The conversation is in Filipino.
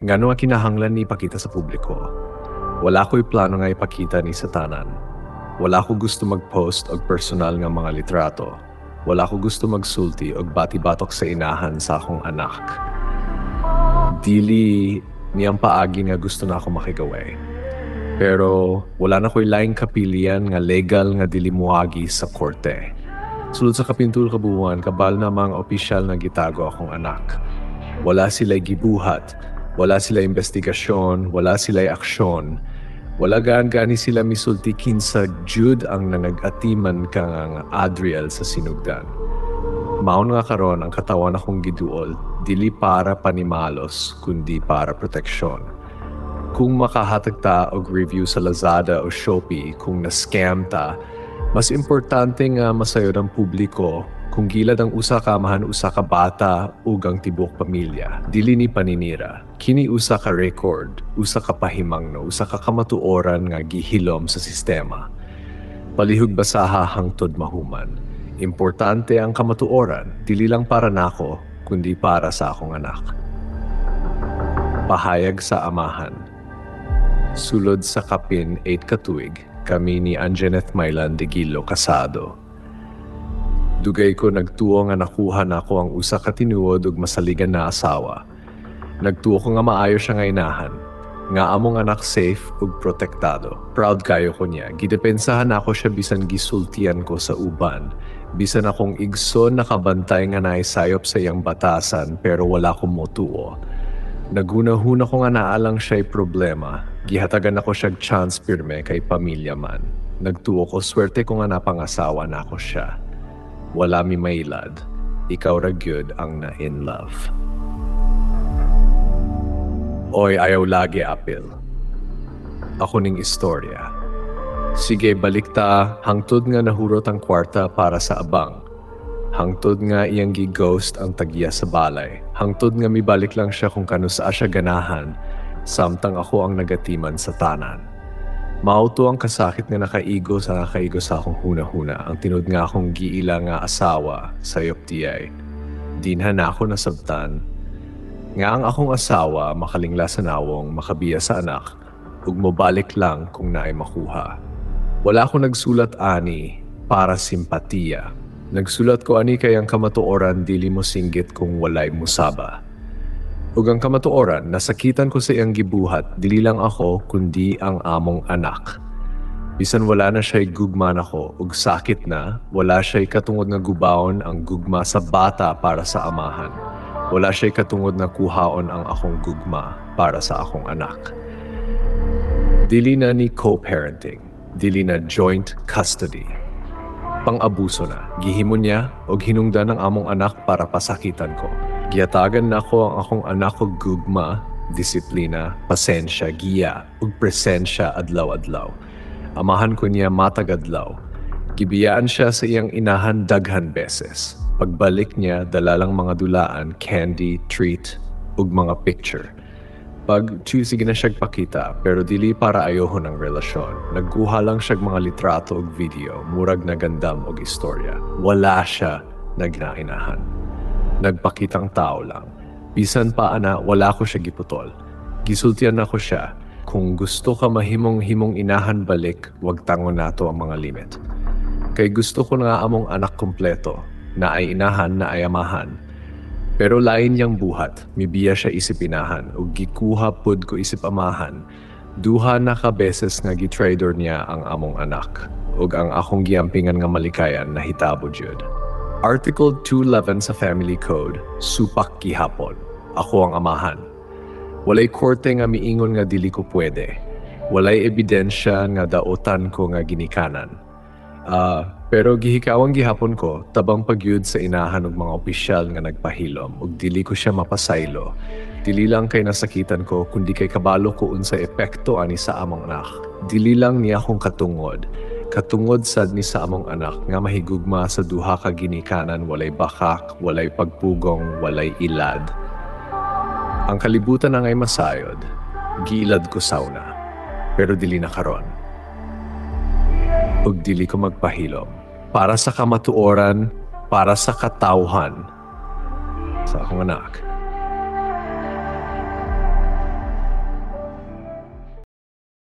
Ngano nga kinahanglan ni ipakita sa publiko. Wala ko'y plano nga ipakita ni Satanan. Wala ko gusto mag-post og personal nga mga litrato. Wala ko gusto magsulti og bati-batok sa inahan sa akong anak. Dili niyang paagi nga gusto na ako makigaway. Pero wala na ko'y laing kapilian nga legal nga dili muagi sa korte. Sulod sa kapintul kabuuan, kabal na mga opisyal na gitago akong anak. Wala sila'y gibuhat, wala sila'y investigasyon, wala sila'y aksyon. Wala gaan-gani sila misulti kinsa Jude ang nanagatiman kang Adriel sa sinugdan. Maon nga karon ang katawan akong giduol, dili para panimalos, kundi para proteksyon. Kung makahatag ta og review sa Lazada o Shopee kung na-scam ta, mas importante nga masayo ng publiko kung gilad ang usa ka amahan usa ka bata ug ang tibok pamilya. Dili ni paninira. Kini usa ka record, usa ka pahimangno, usa ka kamatuoran nga gihilom sa sistema. Palihog basaha hangtod mahuman. Importante ang kamatuoran, dili lang para nako, kundi para sa akong anak. Pahayag sa amahan. Sulod sa kapin 8 katuig, kami ni Anjaneth Mailan de Gilo Casado. Dugay ko nagtuo nga nakuha na ako ang usa ka tinuod ug masaligan na asawa. Nagtuo ko nga maayo siya nga inahan. Nga among anak safe ug protektado. Proud kayo ko niya. Gidepensahan ako siya bisan gisultian ko sa uban. Bisan akong igsoon nakabantay nga naisayop sa iyang batasan pero wala kong motuo. Naguna-huna ko nga naalang siya'y problema. Gihatagan ako siyag chance pirme kay pamilya man. Nagtuo ko swerte ko nga napangasawa na ako siya. Wala mi mailad. Ikaw ra gyud ang na in love. Oy, ayaw lagi apil. Ako ning istorya. Sige, balik ta. Hangtod nga nahurot ang kwarta para sa abang. Hangtod nga iyang gi-ghost ang tagya sa balay. Hangtod nga mibalik lang siya kung kano sa siya ganahan, samtang ako ang nagatiman sa tanan. Mauto ang kasakit nga nakaigo sa nakaigo sa akong huna-huna, ang tinud nga akong giila nga asawa sa tiyay. Dinhan na ako nasabtan. Nga ang akong asawa makalingla sa nawong makabiya sa anak, ug mobalik lang kung naay makuha. Wala ako nagsulat ani para simpatiya. Nagsulat ko ani kay ang kamatuoran dili mo singgit kung walay musaba. Ug ang kamatuoran, nasakitan ko sa iyang gibuhat, dili lang ako, kundi ang among anak. Bisan wala na siya'y gugma nako, ug sakit na, wala siya'y katungod nga gubaon ang gugma sa bata para sa amahan. Wala siya'y katungod na kuhaon ang akong gugma para sa akong anak. Dili na ni co-parenting, dili na joint custody. Pang-abuso na, gihimo niya o hinungdan ng among anak para pasakitan ko. Giyatagan na ako ang akong anak og gugma, disiplina, pasensya, giya, ug presensya adlaw-adlaw. Amahan ko niya matagadlaw. Gibiyaan siya sa iyang inahan daghan beses. Pagbalik niya, dala lang mga dulaan, candy, treat, ug mga picture. Pag choosy na siya pakita, pero dili para ayoho ng relasyon. Nagkuha lang siya mga litrato ug video, murag na gandam og istorya. Wala siya nagnainahan nagpakitang tao lang. Bisan pa ana, wala ko siya giputol. Gisultian ako siya, kung gusto ka mahimong-himong inahan balik, wag tangon nato ang mga limit. Kay gusto ko nga among anak kompleto, na ay inahan na ay amahan. Pero lain niyang buhat, mibiya siya isip inahan, ug gikuha pud ko isip amahan. Duha na ka beses nga gitrader niya ang among anak, ug ang akong giampingan nga malikayan na hitabo jud. Article 211 sa Family Code, supak gihapon. Ako ang amahan. Walay korte nga miingon nga dili ko pwede. Walay ebidensya nga daotan ko nga ginikanan. Ah, pero gihikawang gihapon ko, tabang pagyud sa inahan og mga opisyal nga nagpahilom ug dili ko siya mapasaylo. Dili lang kay nasakitan ko kundi kay kabalo ko unsa epekto ani sa among anak. Dili lang niya akong katungod, katungod sad ni sa among anak nga mahigugma sa duha ka ginikanan walay bakak, walay pagpugong, walay ilad. Ang kalibutan na ngay masayod, giilad ko sauna, pero dili na karon. Ug dili ko magpahilom para sa kamatuoran, para sa katawhan sa akong anak.